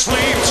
Sleep.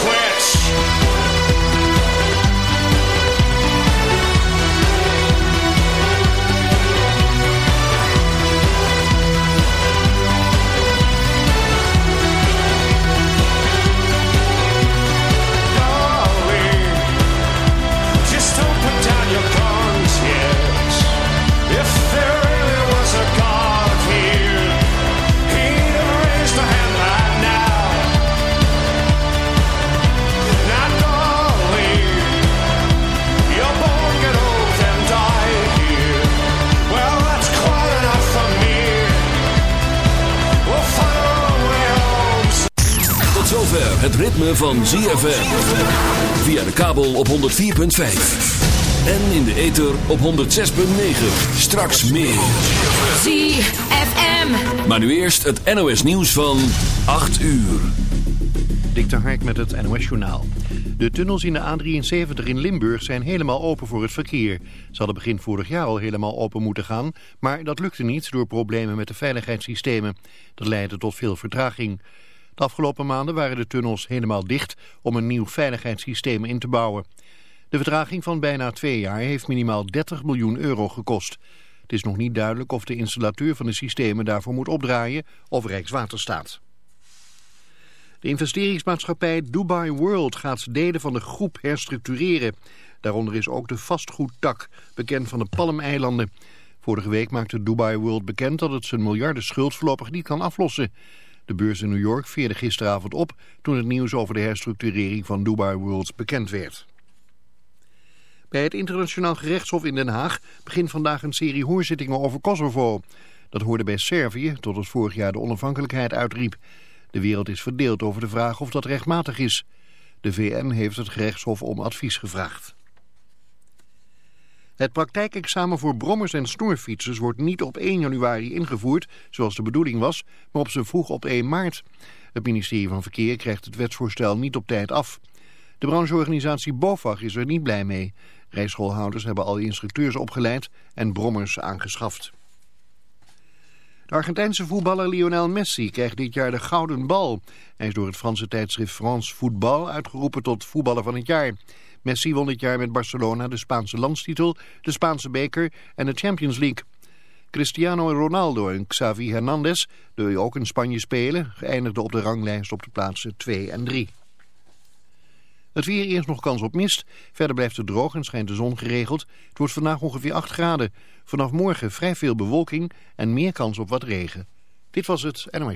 Van ZFM. Via de kabel op 104.5. En in de ether op 106.9. Straks meer. ZFM. Maar nu eerst het NOS nieuws van 8 uur. Dik Hark met het NOS journaal. De tunnels in de A73 in Limburg zijn helemaal open voor het verkeer. Ze hadden begin vorig jaar al helemaal open moeten gaan, maar dat lukte niet door problemen met de veiligheidssystemen. Dat leidde tot veel vertraging. De afgelopen maanden waren de tunnels helemaal dicht om een nieuw veiligheidssysteem in te bouwen. De vertraging van bijna twee jaar heeft minimaal 30 miljoen euro gekost. Het is nog niet duidelijk of de installateur van de systemen daarvoor moet opdraaien of Rijkswaterstaat. De investeringsmaatschappij Dubai World gaat delen van de groep herstructureren. Daaronder is ook de vastgoedtak, bekend van de Palmeilanden. Vorige week maakte Dubai World bekend dat het zijn miljarden schuld voorlopig niet kan aflossen. De beurs in New York veerde gisteravond op toen het nieuws over de herstructurering van Dubai Worlds bekend werd. Bij het internationaal gerechtshof in Den Haag begint vandaag een serie hoorzittingen over Kosovo. Dat hoorde bij Servië tot het vorig jaar de onafhankelijkheid uitriep. De wereld is verdeeld over de vraag of dat rechtmatig is. De VN heeft het gerechtshof om advies gevraagd. Het praktijkexamen voor brommers en snorfietsers wordt niet op 1 januari ingevoerd, zoals de bedoeling was, maar op zijn vroeg op 1 maart. Het ministerie van Verkeer krijgt het wetsvoorstel niet op tijd af. De brancheorganisatie BOVAG is er niet blij mee. Rijschoolhouders hebben al instructeurs opgeleid en brommers aangeschaft. De Argentijnse voetballer Lionel Messi krijgt dit jaar de Gouden Bal. Hij is door het Franse tijdschrift France Football uitgeroepen tot voetballer van het jaar. Messi won dit jaar met Barcelona de Spaanse landstitel, de Spaanse beker en de Champions League. Cristiano Ronaldo en Xavi Hernandez, die ook in Spanje spelen, geëindigden op de ranglijst op de plaatsen 2 en 3. Het weer eerst nog kans op mist. Verder blijft het droog en schijnt de zon geregeld. Het wordt vandaag ongeveer 8 graden. Vanaf morgen vrij veel bewolking en meer kans op wat regen. Dit was het NOS.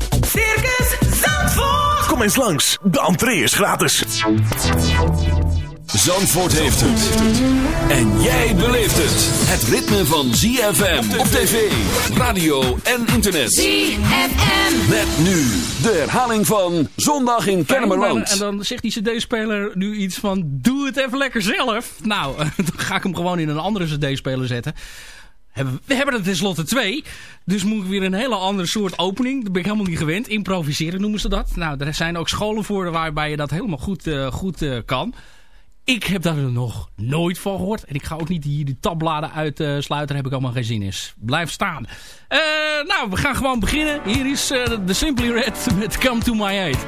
Kom eens langs, de entree is gratis. Zandvoort heeft het. En jij beleeft het. Het ritme van ZFM op tv, radio en internet. ZFM. Met nu de herhaling van Zondag in En Kennemerland. dan zegt die cd-speler nu iets van... Doe het even lekker zelf. Nou, dan ga ik hem gewoon in een andere cd-speler zetten. We hebben er tenslotte twee. Dus moet ik weer een hele andere soort opening. Dat ben ik helemaal niet gewend. Improviseren noemen ze dat. Nou, er zijn ook scholen voor waarbij je dat helemaal goed, eh, goed eh, kan. Ik heb daar nog nooit van gehoord. En ik ga ook niet hier die tabbladen uitsluiten. daar heb ik allemaal geen zin in. Blijf staan. Uh, nou, we gaan gewoon beginnen. Hier is uh, de Simply Red met Come To My Aid.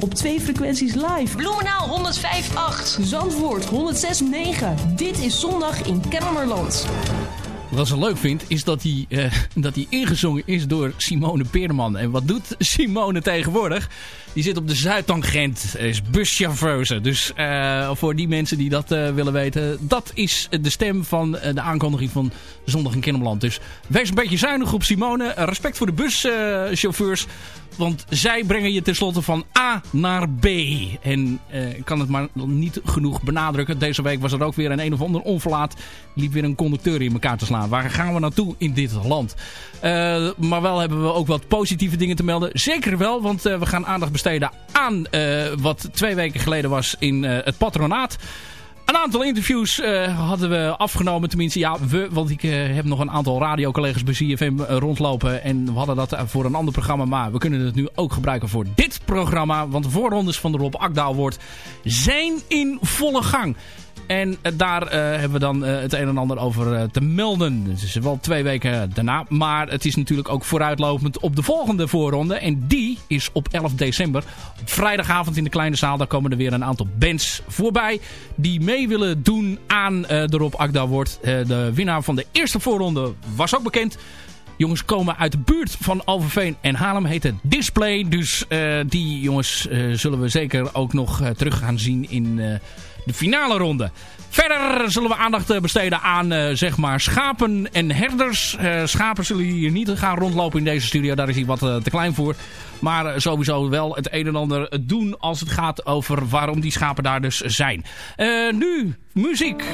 Op twee frequenties live. Bloemenaal 105.8. Zandvoort 106.9. Dit is zondag in Kennemerland. Wat ze leuk vind, is dat hij, uh, dat hij ingezongen is door Simone Peerman. En wat doet Simone tegenwoordig? Die zit op de Zuidtangent, is buschauffeuse. Dus uh, voor die mensen die dat uh, willen weten, dat is de stem van de aankondiging van Zondag in Kennemerland. Dus wees een beetje zuinig op Simone. respect voor de buschauffeurs. Want zij brengen je tenslotte van A naar B. En ik kan het maar niet genoeg benadrukken. Deze week was er ook weer een een of ander onverlaat. Liep weer een conducteur in elkaar te slaan. Waar gaan we naartoe in dit land? Uh, maar wel hebben we ook wat positieve dingen te melden. Zeker wel, want uh, we gaan aandacht besteden aan wat twee weken geleden was in het patronaat. Een aantal interviews hadden we afgenomen. Tenminste, ja, we. Want ik heb nog een aantal radiocollega's bij CFM rondlopen. En we hadden dat voor een ander programma. Maar we kunnen het nu ook gebruiken voor dit programma. Want de voorrondes van de Rob Akdaal wordt zijn in volle gang. En daar uh, hebben we dan uh, het een en ander over te melden. Het is wel twee weken daarna. Maar het is natuurlijk ook vooruitlopend op de volgende voorronde. En die is op 11 december. Op vrijdagavond in de kleine zaal. Daar komen er weer een aantal bands voorbij. Die mee willen doen aan de Rob Akda wordt. de winnaar van de eerste voorronde was ook bekend. Jongens komen uit de buurt van Alverveen en Haarlem. Heet het Display. Dus die jongens zullen we zeker ook nog terug gaan zien in de finale ronde. Verder zullen we aandacht besteden aan uh, zeg maar schapen en herders. Uh, schapen zullen hier niet gaan rondlopen in deze studio. Daar is hij wat te klein voor. Maar sowieso wel het een en ander doen als het gaat over waarom die schapen daar dus zijn. nu muziek.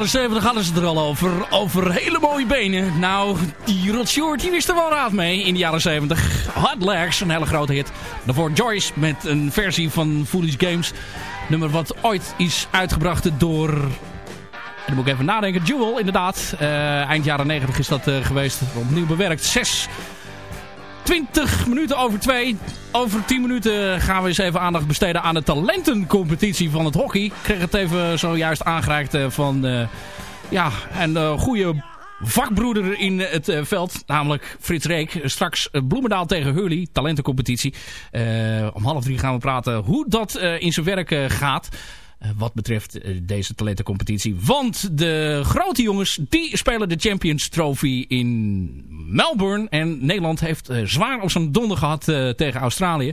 Jaren 70 hadden ze er al over. Over hele mooie benen. Nou, die Rod Stewart die wist er wel raad mee in de jaren 70. Hot Legs, een hele grote hit. Daarvoor Joyce met een versie van Foolish Games. Nummer wat ooit is uitgebracht door... En dan moet ik even nadenken. Jewel, inderdaad. Uh, eind jaren 90 is dat uh, geweest. Opnieuw bewerkt. 6 20 minuten over 2. Over 10 minuten gaan we eens even aandacht besteden aan de talentencompetitie van het hockey. Ik kreeg het even zojuist aangereikt van uh, ja, een uh, goede vakbroeder in het veld. Namelijk Frits Reek. Straks Bloemendaal tegen Hurley. Talentencompetitie. om half drie gaan we praten hoe dat in zijn werk gaat. Wat betreft deze talentencompetitie. Want de grote jongens die spelen de Champions Trophy in Melbourne. En Nederland heeft uh, zwaar op zijn donder gehad tegen Australië.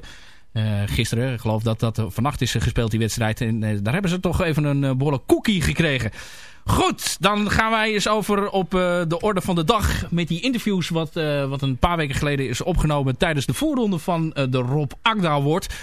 gisteren, ik geloof dat dat vannacht is gespeeld die wedstrijd. En daar hebben ze toch even een behoorlijk cookie gekregen. Goed, dan gaan wij eens over op de orde van de dag met die interviews wat, wat een paar weken geleden is opgenomen tijdens de voorronde van de Rob Agda Award.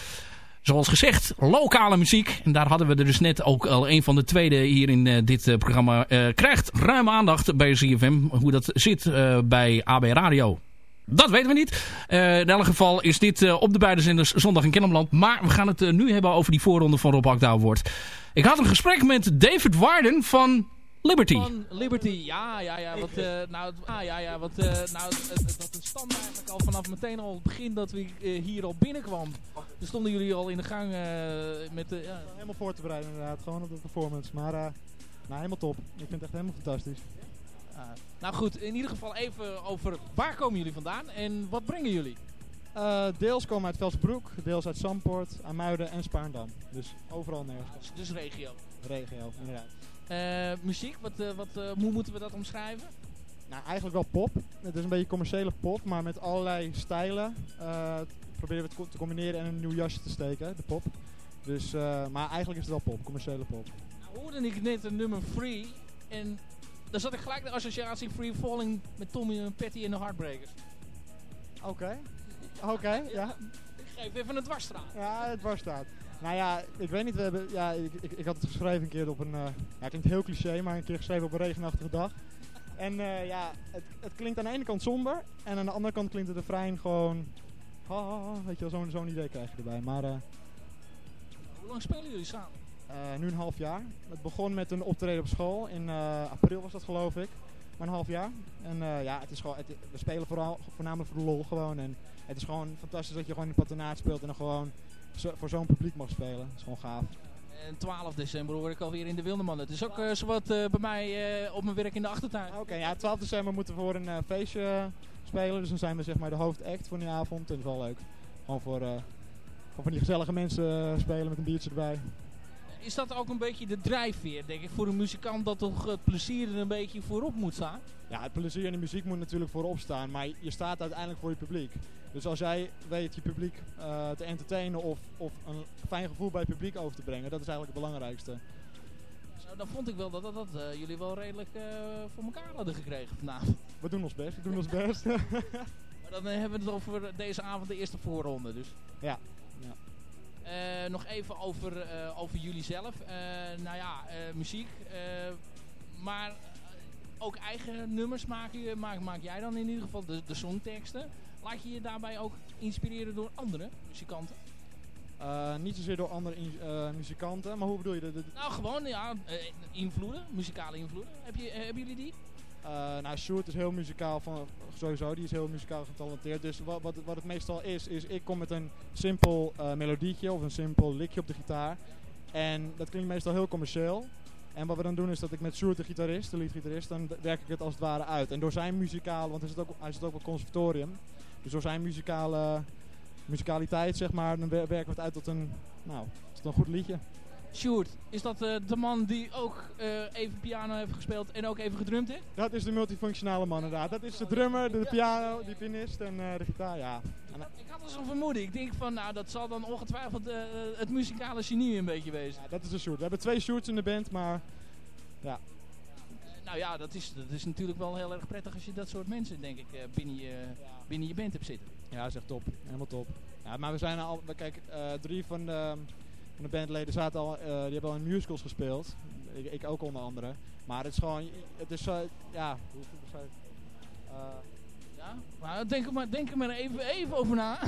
Zoals gezegd, lokale muziek. En daar hadden we er dus net ook al een van de tweede hier in uh, dit uh, programma. Uh, krijgt ruim aandacht bij ZFM. Hoe dat zit bij AB Radio. Dat weten we niet. in elk geval is dit op de beide zenders zondag in Kennemland. Maar we gaan het nu hebben over die voorronde van Rob Akda. Ik had een gesprek met David Warden van Liberty. Van Liberty, ja, ja, ja. Wat, uh, nou, ah, ja, ja, wat, uh, nou, dat het stand eigenlijk al vanaf meteen al het begin dat we uh, hier al binnenkwam. Toen stonden jullie al in de gang met de... Ja. Helemaal voor te bereiden inderdaad, gewoon op de performance. Maar nou, helemaal top. Ik vind het echt helemaal fantastisch. nou goed, in ieder geval even over waar komen jullie vandaan en wat brengen jullie? deels komen uit Velsbroek, deels uit Zandpoort, Amuiden en Spaarndam. Dus overal nergens. Dus regio? Regio, inderdaad. Uh, muziek, wat, uh, wat, uh, hoe moeten we dat omschrijven? Nou, eigenlijk wel pop. Het is een beetje commerciële pop, maar met allerlei stijlen proberen we het te combineren en een nieuw jasje te steken, de pop. Dus, maar eigenlijk is het wel pop, commerciële pop. Nou, hoorde ik net een nummer Free en daar zat ik gelijk de associatie Free Falling met Tommy en Patty en de Heartbreakers. Oké, okay. oké, okay, ja. Ik geef even een dwarsstraat. Ja, het dwarsstraat. Nou ja, ik weet niet. We hebben, ja, ik, ik, ik had het geschreven een keer op een. Uh, ja, klinkt heel cliché, maar een keer geschreven op een regenachtige dag. En uh, ja, het, het, klinkt aan de ene kant somber. En aan de andere kant klinkt het refrein gewoon. Ha, ha, ha, weet je wel, zo'n zo'n idee krijg je erbij. Maar, uh, Hoe lang spelen jullie samen? nu een half jaar. Het begon met een optreden op school. In april was dat, geloof ik. Maar een half jaar. En ja, het is gewoon, het, we spelen vooral, voornamelijk voor de lol gewoon. En het is gewoon fantastisch dat je gewoon in patronaat speelt en dan gewoon zo, voor zo'n publiek mag spelen. Dat is gewoon gaaf. En 12 december hoor ik alweer in de Wilderman. Het is ook uh, zowat uh, bij mij uh, op mijn werk in de achtertuin. Oké, okay, ja, 12 december moeten we voor een feestje spelen. Dus dan zijn we zeg maar de hoofdact voor die avond. En dat is wel leuk. Gewoon voor, van die gezellige mensen spelen met een biertje erbij. Is dat ook een beetje de drijfveer, denk ik, voor een muzikant dat toch het plezier er een beetje voorop moet staan? Ja, het plezier in de muziek moet natuurlijk voorop staan, maar je staat uiteindelijk voor je publiek. Dus als jij weet je publiek uh, te entertainen of, of een fijn gevoel bij het publiek over te brengen, dat is eigenlijk het belangrijkste. Zo, dan vond ik wel dat, dat, dat uh, jullie wel redelijk uh, voor elkaar hadden gekregen vanavond. We doen ons best, we doen ons best. maar dan hebben we het over deze avond de eerste voorronde dus. Ja. ja. Nog even over, over jullie zelf. Nou ja, muziek. maar ook eigen nummers maak, je, maak, maak jij dan in ieder geval, de, de songteksten. Laat je je daarbij ook inspireren door andere muzikanten? niet zozeer door andere muzikanten, maar hoe bedoel je dat? Nou, gewoon ja, invloeden, muzikale invloeden. Heb je, hebben jullie die? Uh, nou, Sjoerd is heel muzikaal van, sowieso, die is heel muzikaal getalenteerd. Dus wat, wat, wat het meestal is, is ik kom met een simpel melodietje of een simpel likje op de gitaar. En dat klinkt meestal heel commercieel. En wat we dan doen is dat ik met Sjoerd, de gitarist, de leadgitarist, dan werk ik het als het ware uit. En door zijn muzikale, want hij zit ook, hij zit ook op het conservatorium. Dus door zijn muzikale, muzikaliteit, zeg maar, dan werken we het uit tot een, nou, tot een goed liedje. Sjoerd, is dat uh, de man die ook uh, even piano heeft gespeeld en ook even gedrumd heeft? Dat is de multifunctionale man inderdaad. Dat is de drummer, de, de piano, de pianist en uh, de gitaar, ja. Ik, had al zo'n vermoeden. Ik denk van, nou dat zal dan ongetwijfeld het muzikale genie een beetje wezen. Ja, dat is een Sjoerd. We hebben twee Sjoerds in de band, maar ja. nou ja, dat is, dat is natuurlijk wel heel erg prettig als je dat soort mensen, denk ik, binnen, je, ja. Binnen je band hebt zitten. Ja, echt top. Helemaal top. Ja, maar we zijn al, kijk, drie van de van de bandleden zaten al, uh, die hebben al in musicals gespeeld. ik, ik ook onder andere. Maar het is gewoon, het is, uh, ja, hoe ja, maar denk er maar, denk er maar even, even over na.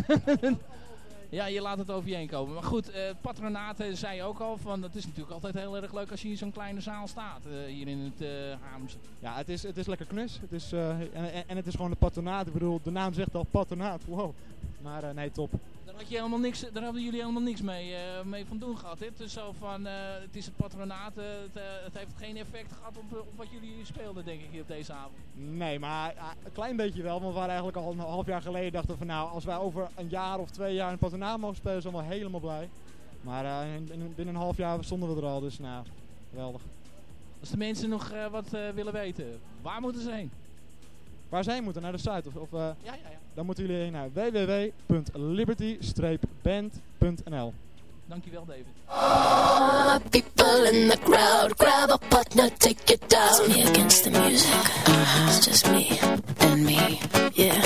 ja, je laat het over je heen komen. Maar goed, uh, patronaat zei je ook al van, het is natuurlijk altijd heel erg leuk als je in zo'n kleine zaal staat, hier in het Haamse. Ja, het is, het is lekker knus. Het is, en, en, het is gewoon de patronaat. Bedoel, de naam zegt al patronaat. Wow. Maar nee, top had je helemaal niks, daar hadden jullie helemaal niks mee, uh, mee van doen gehad. Hè? Het is zo van, uh, het is het patronaat, het, het, heeft geen effect gehad op, op, wat jullie speelden, denk ik, hier op deze avond. Nee, maar een klein beetje wel. Want we waren eigenlijk al een half jaar geleden dachten van, nou, als wij over een jaar of twee jaar een patronaat mogen spelen, zijn we helemaal blij. Maar in, in, binnen een half jaar stonden we er al, dus nou, geweldig. Als de mensen nog wat willen weten, waar moeten ze heen? Waar zij moeten, naar de site? Of, of ja, ja, ja. Dan moeten jullie heen naar www.liberty-band.nl Dankjewel David. Oh, people in the crowd, grab a partner, take it down. It's me against the music. Uh, it's just me and me. Yeah,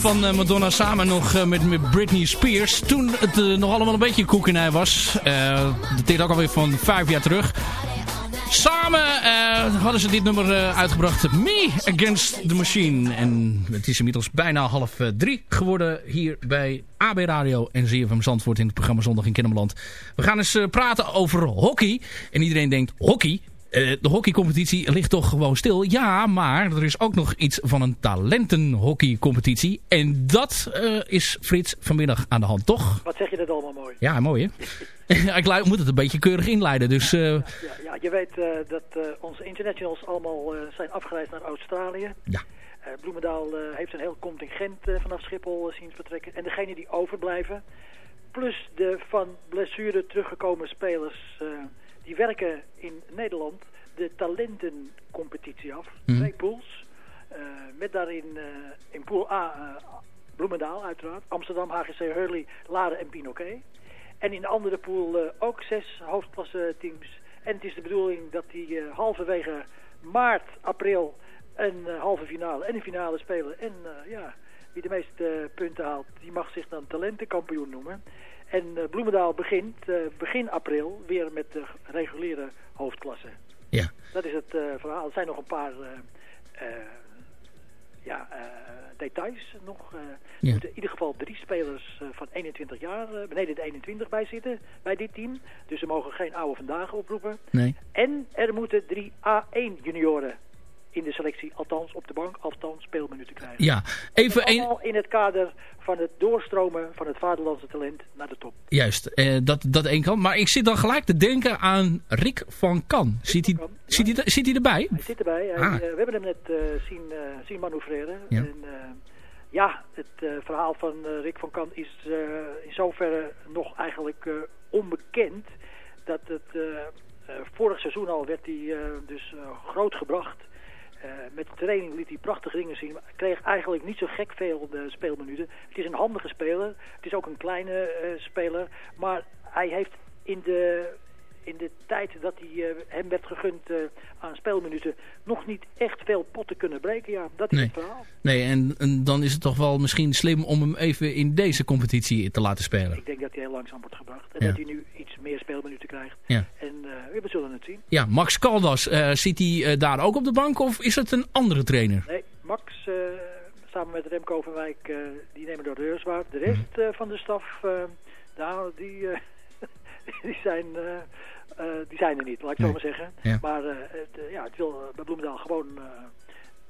Van eh, Madonna samen nog eh, met, met Britney Spears. Toen het eh, nog allemaal een beetje koekenij was. Dat deed ook alweer van vijf jaar terug. Samen hadden ze dit nummer uitgebracht. Me Against the Machine. En het is inmiddels bijna half drie geworden hier bij AB Radio en ZFM Zandvoort in het programma Zondag in Kennemerland. We gaan eens praten over hockey. En iedereen denkt, hockey? Eh, de hockeycompetitie ligt toch gewoon stil. Ja, maar er is ook nog iets van een talentenhockeycompetitie. En dat eh, is Frits vanmiddag aan de hand, toch? Wat zeg je dat allemaal mooi. Ja, mooi hè? Ik moet het een beetje keurig inleiden. Dus eh, Ja, ja, je weet dat onze internationals allemaal zijn afgereisd naar Australië. Ja. Bloemendaal heeft een heel contingent vanaf Schiphol zien vertrekken. En degenen die overblijven, plus de van blessure teruggekomen spelers, die werken in Nederland de talentencompetitie af. Mhm. Twee pools. eh, met daarin eh, in pool A eh, Bloemendaal uiteraard, Amsterdam, HGC Hurley, Laren en Pinoquet. En in de andere pool ook zes hoofdklasse teams. En het is de bedoeling dat die halverwege maart, april een halve finale en een finale spelen. En ja, wie de meeste punten haalt, die mag zich dan talentenkampioen noemen. En eh, Bloemendaal begint eh, begin april weer met de reguliere hoofdklasse. Ja. Dat is het eh, verhaal. Er zijn nog een paar ja, details nog. Er moeten in ieder geval drie spelers van 21 jaar, beneden de 21 bij zitten bij dit team. Dus ze mogen geen oude vandaag oproepen. nee. En er moeten drie A1 junioren in de selectie, althans op de bank, althans speelminuten krijgen. Ja, even En een... in het kader van het doorstromen van het vaderlandse talent naar de top. Juist, eh, dat, dat één kant. Maar ik zit dan gelijk te denken aan Rick van Kan. Zit hij, zit hij, zit hij erbij? Hij zit erbij. Hij, Ah. eh, we hebben hem net eh, zien, eh, zien manoeuvreren. Ja. En, ja, het verhaal van Rick van Kan is in zoverre nog eigenlijk onbekend. Dat het vorig seizoen al werd hij dus groot gebracht. Eh, met de training liet hij prachtige dingen zien. Maar kreeg eigenlijk niet zo gek veel eh, speelminuten. Het is een handige speler. Het is ook een kleine eh, speler. Maar hij heeft in de, in de tijd dat hij, eh, hem werd gegund eh, aan speelminuten... nog niet echt veel potten kunnen breken. Ja, dat is Nee. het verhaal. Nee, en, en dan is het toch wel misschien slim om hem even in deze competitie te laten spelen. Ik denk dat hij heel langzaam wordt gebracht. En Ja. dat hij nu iets meer speelminuten krijgt. Ja. En eh, we zullen het zien. Ja, Max Caldas, zit hij daar ook op de bank of is het een andere trainer? Nee, Max samen met Remco Overwijk, eh die nemen door de reurswaard. De rest eh, van de staf, nou, die, die, zijn, die zijn er niet, laat ik Nee. zo maar zeggen. Ja. Maar eh, het, eh, ja, het wil eh, bij Bloemendaal gewoon eh,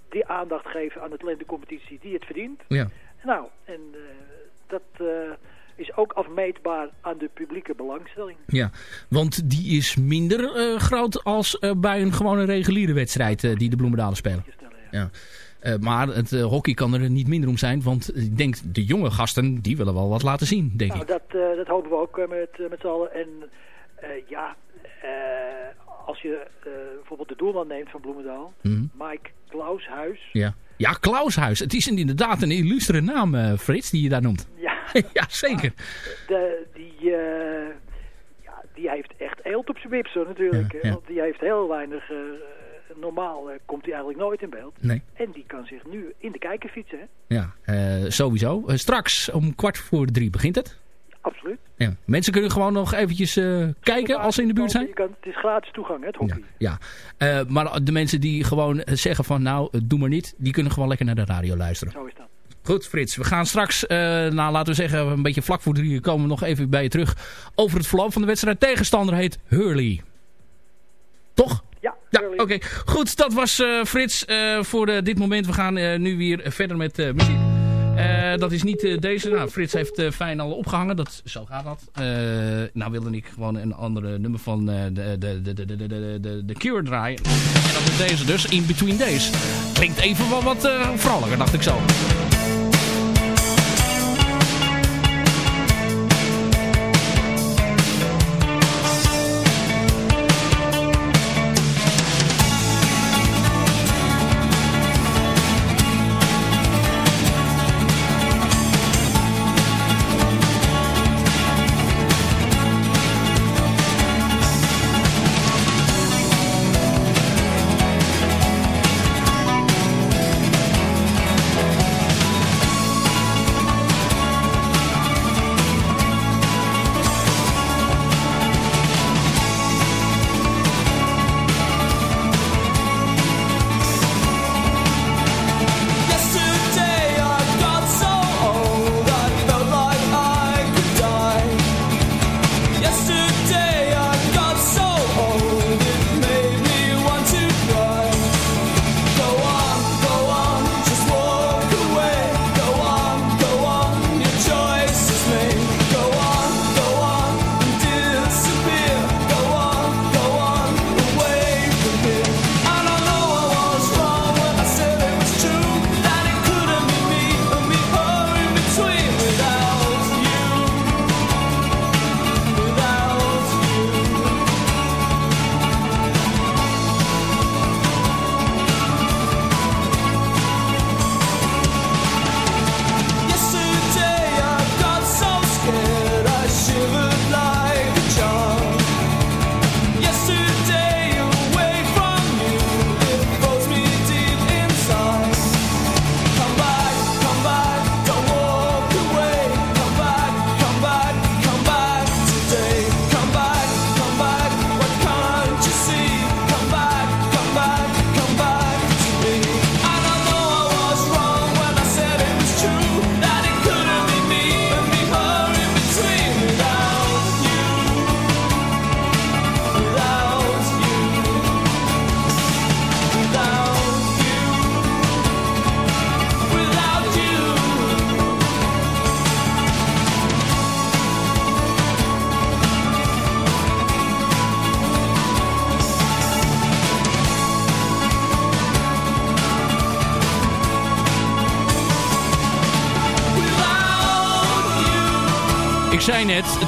die aandacht geven aan de talentencompetitie die het verdient. Ja. Nou, en eh, dat eh, is ook afmeetbaar aan de publieke belangstelling. Ja, want die is minder eh, groot als eh, bij een gewone reguliere wedstrijd eh, die de Bloemendalen spelen. Ja. Eh, maar het eh, hockey kan er niet minder om zijn, want ik denk de jonge gasten, die willen wel wat laten zien, denk Nou, ik. dat, eh, dat hopen we ook eh, met, eh, met z'n allen. En eh, ja, eh, als je eh, bijvoorbeeld de doelman neemt van Bloemendaal, Mhm. Mike Klaushuis. Ja, ja Klaushuis. Het is inderdaad een illustere naam, eh, Frits, die je daar noemt. Ja, ja zeker. de, die, eh, ja, die heeft echt eelt op zijn wips hoor, natuurlijk. Ja, hè. ja. Want die heeft heel weinig... eh, normaal eh, komt hij eigenlijk nooit in beeld. Nee. En die kan zich nu in de kijker fietsen. Hè? Ja, eh, sowieso. Eh, straks om kwart voor drie begint het. Absoluut. Ja. Mensen kunnen gewoon nog eventjes eh, kijken als ze in de buurt zijn. Het is gratis toegang, hè, het hockey. Ja, eh, maar de mensen die gewoon eh, zeggen van nou, doe maar niet, die kunnen gewoon lekker naar de radio luisteren. Zo is dat. Goed Frits, we gaan straks, nou laten we zeggen, een beetje vlak voor drie komen we nog even bij je terug over het verloop van de wedstrijd. Tegenstander heet Hurley. Toch? Ja, Ja, oké. Goed, dat was Frits voor dit moment. We gaan nu weer verder met muziek. Eh, dat is niet eh, deze. Nou, Frits heeft eh, fijn al opgehangen. Dat, zo gaat dat. nou wilde ik gewoon een andere nummer van de, de, de, de, de, de, de Cure draaien. En dat is deze dus. In Between Days. Klinkt even wat, wat vrolijker, dacht ik zo.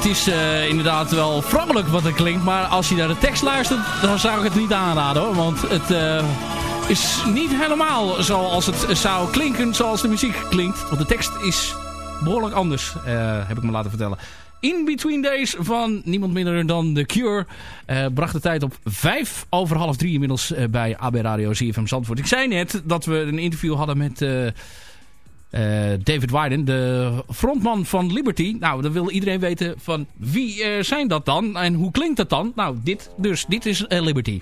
Het is uh, inderdaad wel vrolijk wat er klinkt. Maar als je naar de tekst luistert, dan zou ik het niet aanraden hoor. Want het uh, is niet helemaal zoals het zou klinken zoals de muziek klinkt. Want de tekst is behoorlijk anders, uh, heb ik me laten vertellen. In Between Days van niemand minder dan The Cure. Bracht de tijd op vijf over half drie inmiddels bij AB Radio CFM Zandvoort. Ik zei net dat we een interview hadden met David Wyden, de frontman van Liberty. Nou, dan wil iedereen weten van wie zijn dat dan en hoe klinkt dat dan? Nou, dit dus. Dit is Liberty.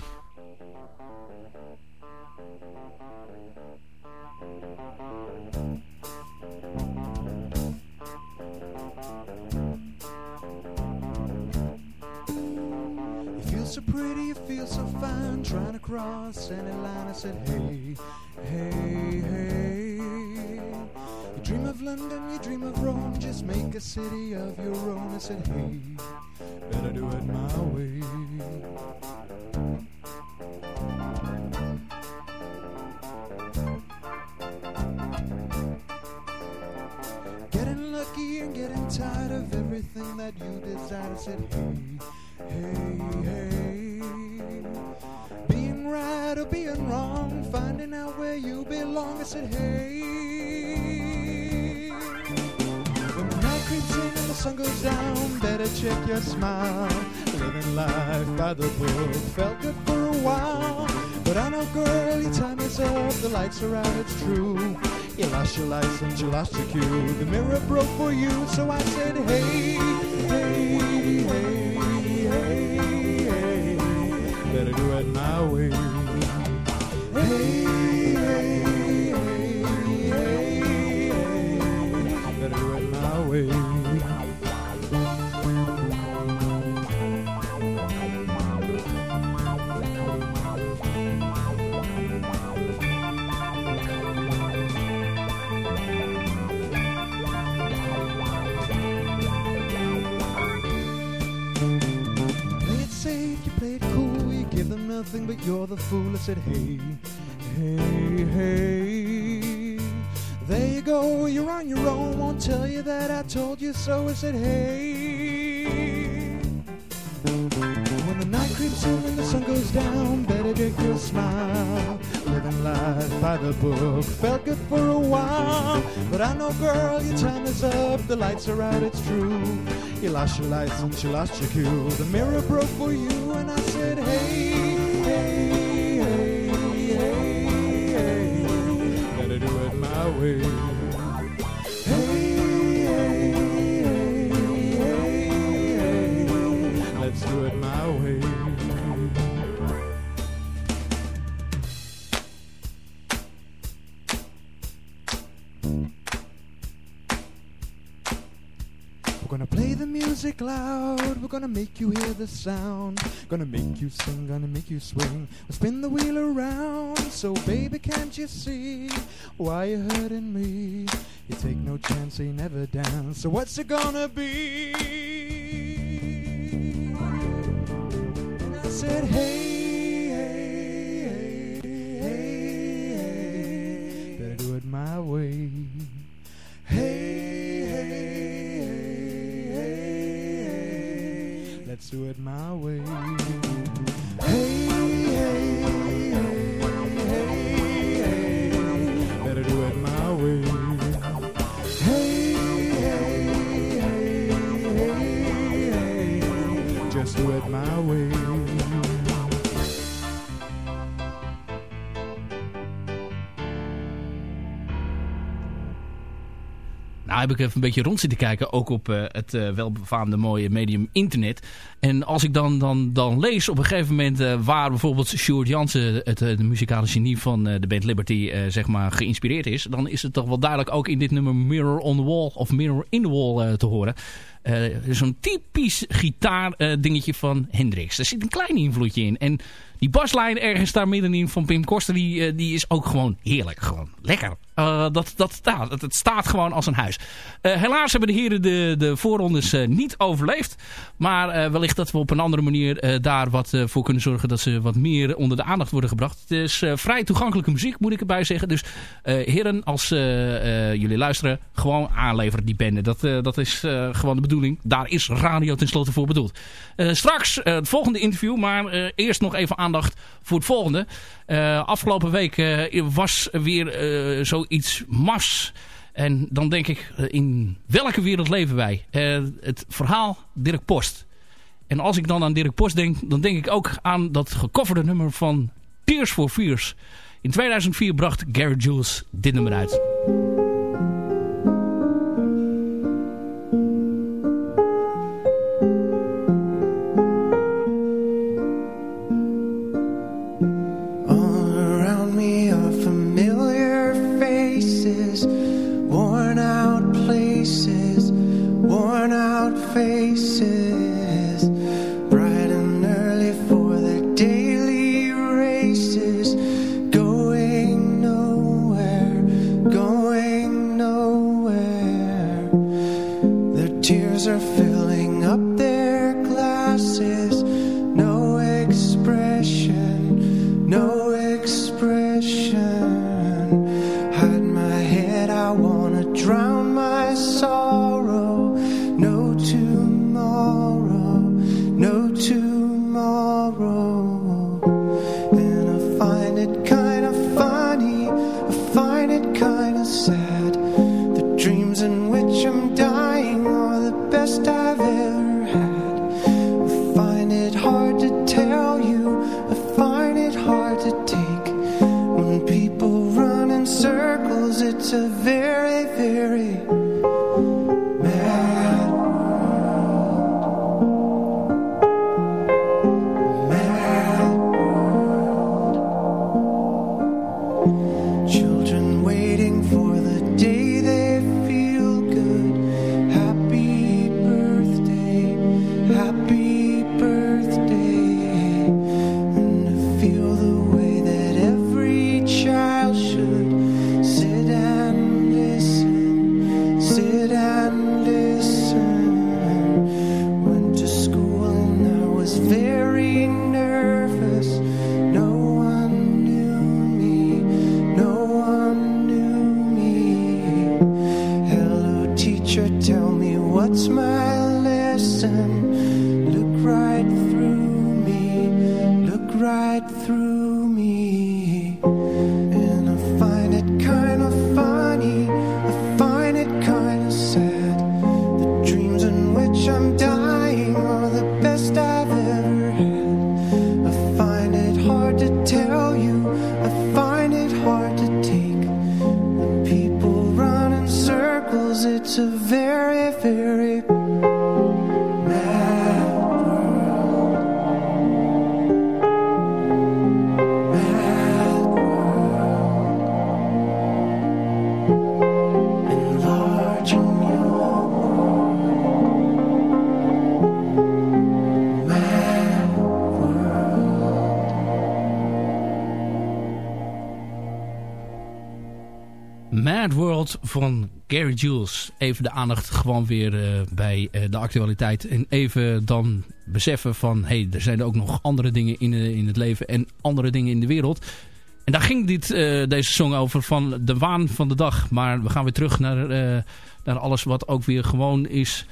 so pretty, you feel so fine. Trying to cross any line, I said, hey, hey, hey. Dream of London, you dream of Rome, just make a city of your own. I said, hey, better do it my way. Getting lucky and getting tired of everything that you desire. I said, hey, hey, hey. Being right or being wrong, finding out where you belong. I said, hey. Sun goes down, better check your smile. Living life by the book felt good for a while. But I know, girl, your time is up. The lights are out, it's true. You lost your license, you lost your cue. The mirror broke for you, so I said, hey, hey, hey, hey, hey. Better do it my way. Hey, hey, hey, nothing but you're the fool. I said, hey, hey, hey. There you go, you're on your own, won't tell you that I told you so. I said, hey. When the night creeps in and the sun goes down, better get your smile. Living life by the book felt good for a while. But I know, girl, your time is up, the lights are out, it's true. You lost your license, you lost your cue. The mirror broke for you, and I said, hey, hey, it music loud. We're gonna make you hear the sound. Gonna make you sing, gonna make you swing. We'll spin the wheel around. So, baby, can't you see why you're hurting me? You take no chance, you never dance. So, what's it gonna be? And I said, hey, hey, hey, hey, hey. Do it my way. Do it my way. Hey, hey, hey, hey. Better do it my way. Hey, hey, hey, hey. Just do it my way. Nou heb ik even een beetje rond zitten kijken, ook op uh, het uh, welbefaamde mooie medium internet. En als ik dan, dan, dan lees op een gegeven moment uh, waar bijvoorbeeld Sjoerd Jansen, het de muzikale genie van de band Liberty, zeg maar geïnspireerd is. Dan is het toch wel duidelijk ook in dit nummer Mirror on the Wall of Mirror in the Wall te horen. Zo'n typisch gitaar dingetje van Hendrix. Er zit een klein invloedje in. En die baslijn ergens daar middenin van Pim Koster, die, die is ook gewoon heerlijk. Gewoon lekker. Uh, dat, dat, dat, het staat gewoon als een huis. Uh, helaas hebben de heren de, de voorrondes uh, niet overleefd. Maar wellicht dat we op een andere manier daar wat voor kunnen zorgen dat ze wat meer onder de aandacht worden gebracht. Het is vrij toegankelijke muziek, moet ik erbij zeggen. Dus heren, als jullie luisteren, gewoon aanleveren die bende. Dat, dat is gewoon de bedoeling. Daar is radio tenslotte voor bedoeld. Eh, straks eh, het volgende interview, maar eh, eerst nog even aandacht voor het volgende. Afgelopen week was er weer zoiets mars. En dan denk ik, in welke wereld leven wij? Het verhaal Dirk Post. En als ik dan aan Dirk Post denk, dan denk ik ook aan dat gecoverde nummer van Tears for Fears. In 2004 bracht Gary Jules dit nummer uit. Faces, are the Mad World van Gary Jules. Even de aandacht gewoon weer eh, bij eh, de actualiteit. En even dan beseffen van... hé, hey, er zijn ook nog andere dingen in, eh, in het leven... en andere dingen in de wereld. En daar ging dit, deze song over van de waan van de dag. Maar we gaan weer terug naar, naar alles wat ook weer gewoon is...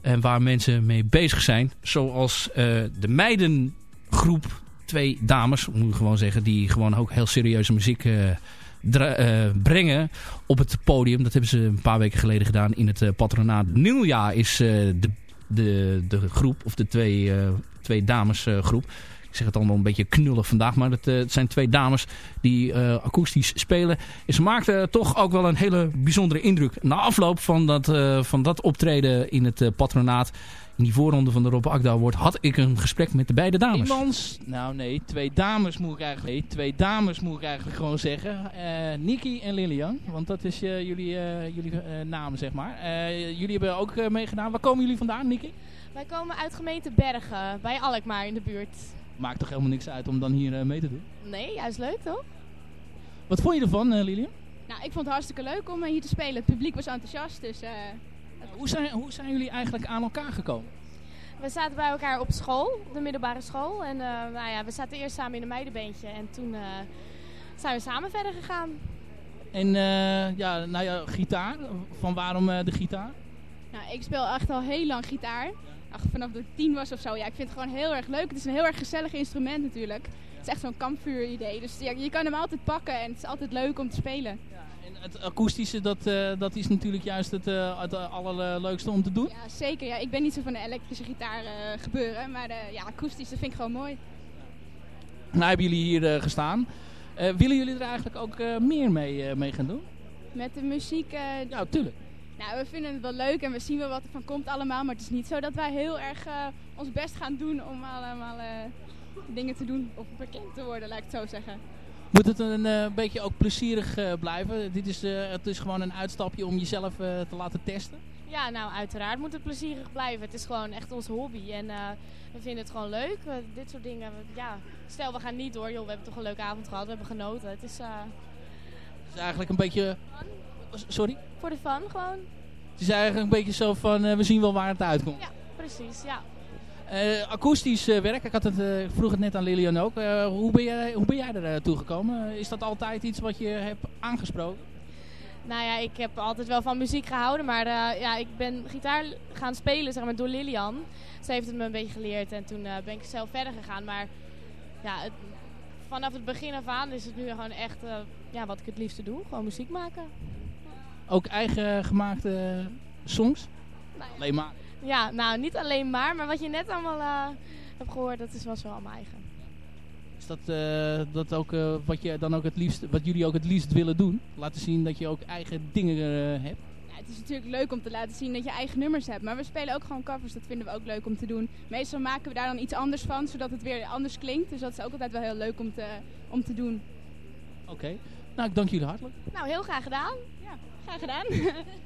en waar mensen mee bezig zijn. Zoals de meidengroep. Twee dames, moet ik gewoon zeggen... die gewoon ook heel serieuze muziek... eh, brengen op het podium. Dat hebben ze een paar weken geleden gedaan in het eh, patronaat. Nilja is eh, de, de, de groep, of de twee, twee dames eh, groep. Ik zeg het allemaal een beetje knullig vandaag, maar het, zijn twee dames die akoestisch spelen. En ze maakten toch ook wel een hele bijzondere indruk. Na afloop van dat, van dat optreden in het patronaat, in die voorronde van de Rob Akda Award, had ik een gesprek met de beide dames. Iemands, nou nee, twee dames moet ik eigenlijk, nee, twee dames moet ik eigenlijk gewoon zeggen. Eh Niki en Lilian, want dat is eh, jullie, eh, jullie eh, naam zeg maar. Eh, jullie hebben ook meegedaan. Waar komen jullie vandaan, Niki? Wij komen uit gemeente Bergen, bij Alkmaar in de buurt. Maakt toch helemaal niks uit om dan hier mee te doen? Nee, juist leuk toch? Wat vond je ervan, Lilian? Nou, ik vond het hartstikke leuk om hier te spelen. Het publiek was enthousiast, dus... Hoe zijn, hoe zijn jullie eigenlijk aan elkaar gekomen? we zaten bij elkaar op school, de middelbare school. En eh, nou ja, we zaten eerst samen in een meidenbeentje en toen eh, zijn we samen verder gegaan. En eh, ja, nou ja, gitaar. Van waarom eh, de gitaar? Nou, ik speel echt al heel lang gitaar. Ach, vanaf dat ik tien was of zo. Ja, ik vind het gewoon heel erg leuk. Het is een heel erg gezellig instrument natuurlijk. Het is echt zo'n kampvuur-idee. Dus ja, je kan hem altijd pakken en het is altijd leuk om te spelen. Het akoestische, dat, eh, dat is natuurlijk juist het, eh, het eh, allerleukste om te doen. Ja, zeker. Ja, ik ben niet zo van de elektrische gitaar gebeuren. Maar eh, ja, akoestisch, dat vind ik gewoon mooi. Nou hebben jullie hier gestaan. Willen jullie er eigenlijk ook meer mee, mee gaan doen? Met de muziek... Ja, tuurlijk. Nou, we vinden het wel leuk en we zien wel wat er van komt allemaal. Maar het is niet zo dat wij heel erg ons best gaan doen om allemaal dingen te doen. Of bekend te worden, laat ik het zo zeggen. Moet het een eh, beetje ook plezierig eh, blijven? Dit is, eh, het is gewoon een uitstapje om jezelf te laten testen. Ja, nou uiteraard moet het plezierig blijven. Het is gewoon echt onze hobby. En we vinden het gewoon leuk. Dit soort dingen. ja, stel we gaan niet door. Joh, we hebben toch een leuke avond gehad. We hebben genoten. Het is Het is eigenlijk een beetje... Sorry? voor de fun gewoon. Het is eigenlijk een beetje zo van, we zien wel waar het uitkomt. Ja, precies. Ja. Eh, akoestisch eh, werk, ik, had het, eh, vroeg het net aan Lilian ook. Hoe, ben jij, hoe ben jij er eh, toe gekomen? is dat altijd iets wat je hebt aangesproken? Nou ja, ik heb altijd wel van muziek gehouden. Maar ja, ik ben gitaar gaan spelen zeg maar, door Lilian. Ze heeft het me een beetje geleerd. En toen ben ik zelf verder gegaan. Maar ja, het, vanaf het begin af aan is het nu gewoon echt ja, wat ik het liefste doe. Gewoon muziek maken. Ook eigen gemaakte songs? Alleen maar. Ja, nou niet alleen maar. Maar wat je net allemaal eh, hebt gehoord, dat is wel zo allemaal eigen. Is dat, eh, dat ook eh, wat, je dan ook het liefst, wat jullie ook het liefst willen doen? Laten zien dat je ook eigen dingen eh, hebt? Ja, het is natuurlijk leuk om te laten zien dat je eigen nummers hebt. Maar we spelen ook gewoon covers, dat vinden we ook leuk om te doen. Meestal maken we daar dan iets anders van, zodat het weer anders klinkt. Dus dat is ook altijd wel heel leuk om te, om te doen. Oké. Nou, ik dank jullie hartelijk. Nou, heel graag gedaan. Ja, graag gedaan.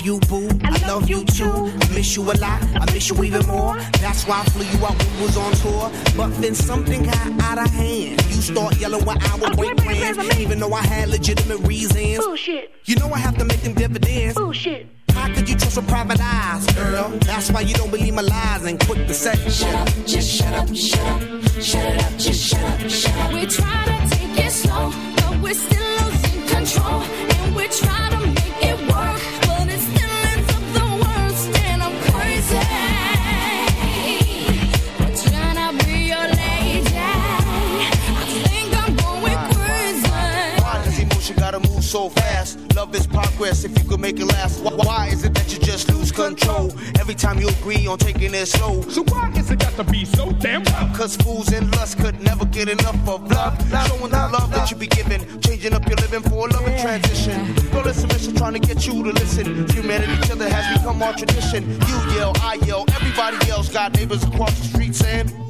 love you, boo. I love you too. I miss you a lot. I miss you even more. That's why I flew you out when we was on tour. But then something got out of hand. You start yelling when I would break plans. Even though I had legitimate reasons. Bullshit. You know I have to make them dividends. Bullshit. How could you trust with private eyes, girl? That's why you don't believe my lies and quit the say, shut up, just shut up, shut up, shut it up, just so fast? Love is progress if you could make it last. Why, why is it that you just lose control every time you agree on taking it slow? So why is it got to be so damn tough? Cause fools and lust could never get enough of love. Showing the love that you be giving, changing up your living for a loving transition. It's a mission trying to get you to listen. Humanity, each other has become our tradition. You yell, I yell, everybody else got neighbors across the street saying.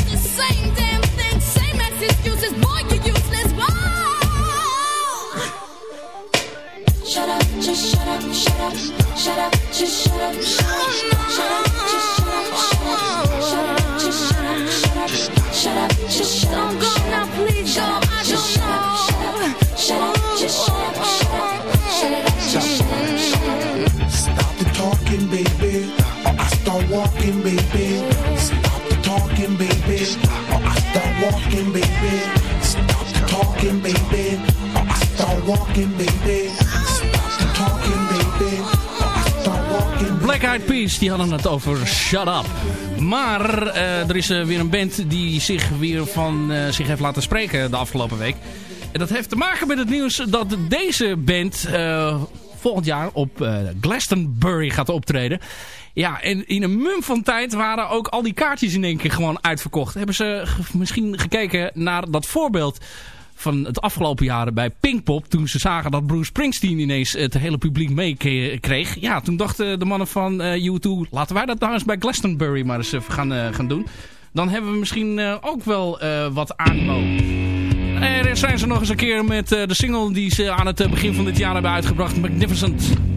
shut up, shut up, shut up, shut up, shut up, shut up, just shut up, shut up, shut up, just Just don't go now, please go. I don't know. Stop the talking, baby. I start walking, baby. Stop the talking, baby. I start walking, baby. Stop the talking, baby. I start walking, baby. Black Eyed die hadden het over Shut Up. Maar eh, er is eh, weer een band die zich weer van eh, zich heeft laten spreken de afgelopen week. En dat heeft te maken met het nieuws dat deze band volgend jaar op Glastonbury gaat optreden. Ja, en in een mum van tijd waren ook al die kaartjes in één keer gewoon uitverkocht. Hebben ze misschien gekeken naar dat voorbeeld van het afgelopen jaren bij Pinkpop. Toen ze zagen dat Bruce Springsteen ineens het hele publiek meekreeg. Ja, toen dachten de mannen van eh, U2... laten wij dat nou eens bij Glastonbury maar eens even gaan, eh, gaan doen. Dan hebben we misschien eh, ook wel wat animo. Er zijn ze nog eens een keer met de single die ze aan het begin van dit jaar hebben uitgebracht. Magnificent.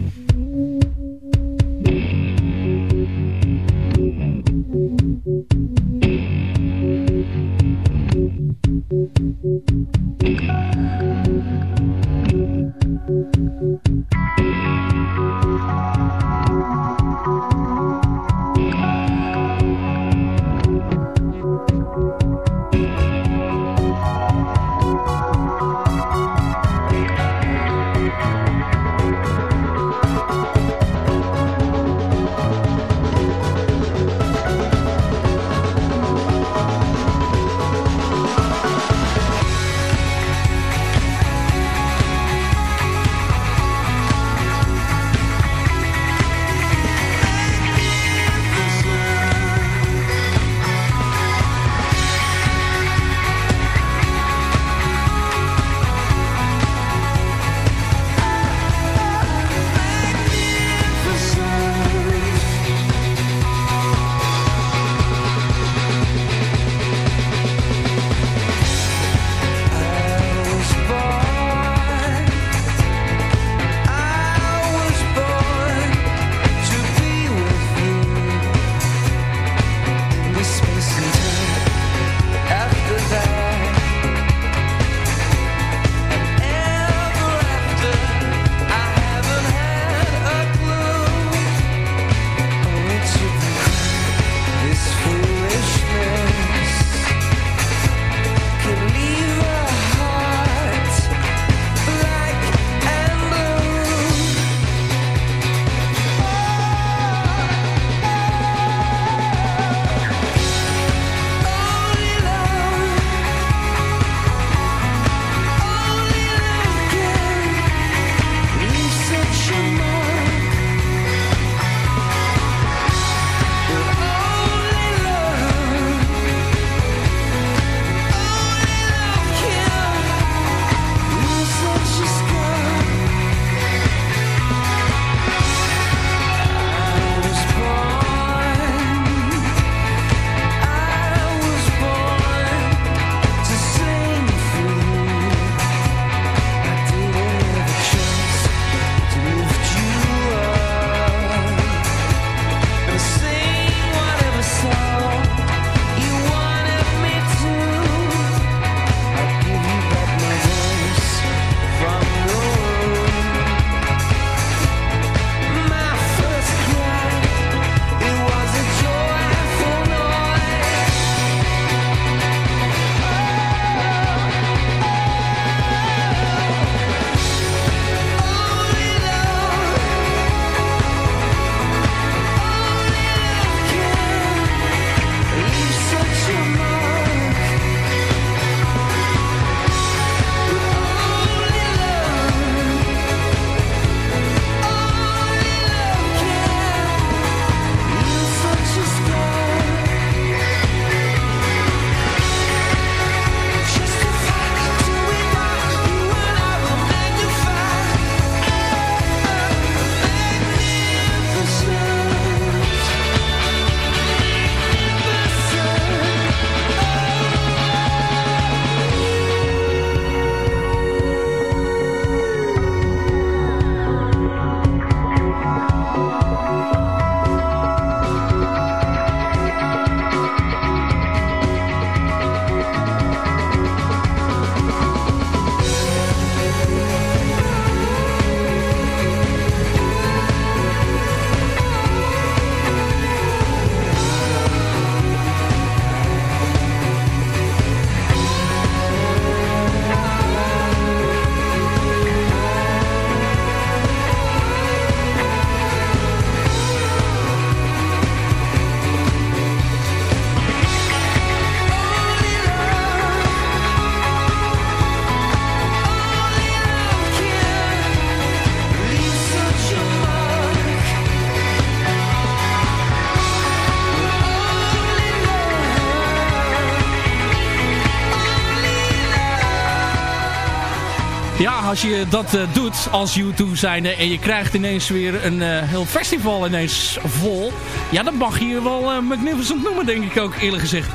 Als je dat uh, doet als U2 zijnde en je krijgt ineens weer een uh, heel festival ineens vol. Ja, dan mag je je wel uh, magnificent noemen, denk ik ook eerlijk gezegd.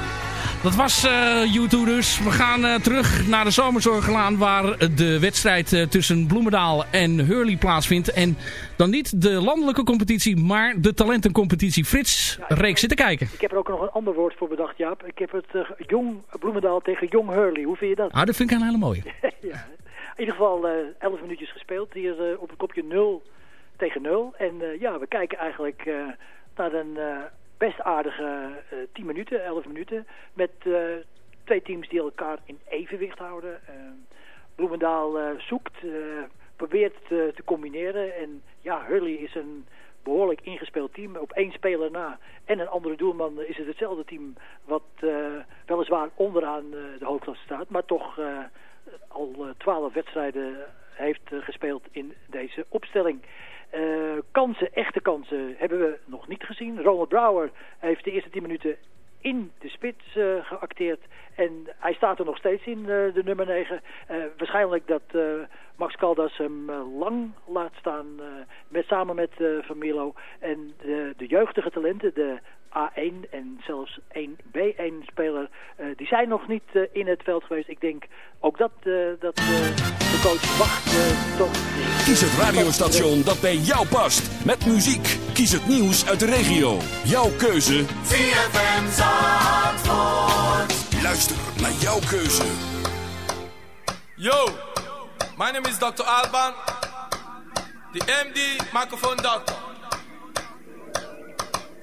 Dat was uh, U2 dus. We gaan uh, terug naar de Zomerzorgelaan waar de wedstrijd uh, tussen Bloemendaal en Hurley plaatsvindt. En dan niet de landelijke competitie, maar de talentencompetitie. Frits, ja, Reek zitten kijken. Ik heb er ook nog een ander woord voor bedacht, Jaap. Ik heb het Jong Bloemendaal tegen Jong Hurley. Hoe vind je dat? Ah, dat vind ik een hele mooie. ja. In ieder geval 11 minuutjes gespeeld. Hier op het kopje 0 tegen 0. En ja, we kijken eigenlijk naar een best aardige uh, 10 minuten, 11 minuten. Met twee teams die elkaar in evenwicht houden. Bloemendaal zoekt, probeert te combineren. En ja, Hurley is een behoorlijk ingespeeld team. Op één speler na en een andere doelman is het hetzelfde team... wat weliswaar onderaan de hoofdklasse staat. Maar toch al twaalf wedstrijden heeft gespeeld in deze opstelling. Kansen, echte kansen, hebben we nog niet gezien. Ronald Brouwer heeft de eerste 10 minuten in de spits geacteerd. En hij staat er nog steeds in, de nummer 9. waarschijnlijk dat Max Caldas hem lang laat staan, met, samen met Van Milo. En de, de jeugdige talenten, de A1 en zelfs 1B1 speler, die zijn nog niet in het veld geweest. Ik denk ook dat, dat de coach wacht tot... Kies het radiostation dat bij jou past. Met muziek. Kies het nieuws uit de regio. Jouw keuze. ZFM Zandvoort. Luister naar jouw keuze. Yo, my name is Dr. Alban. The MD microphone doctor.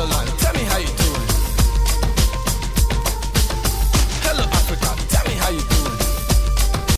the line.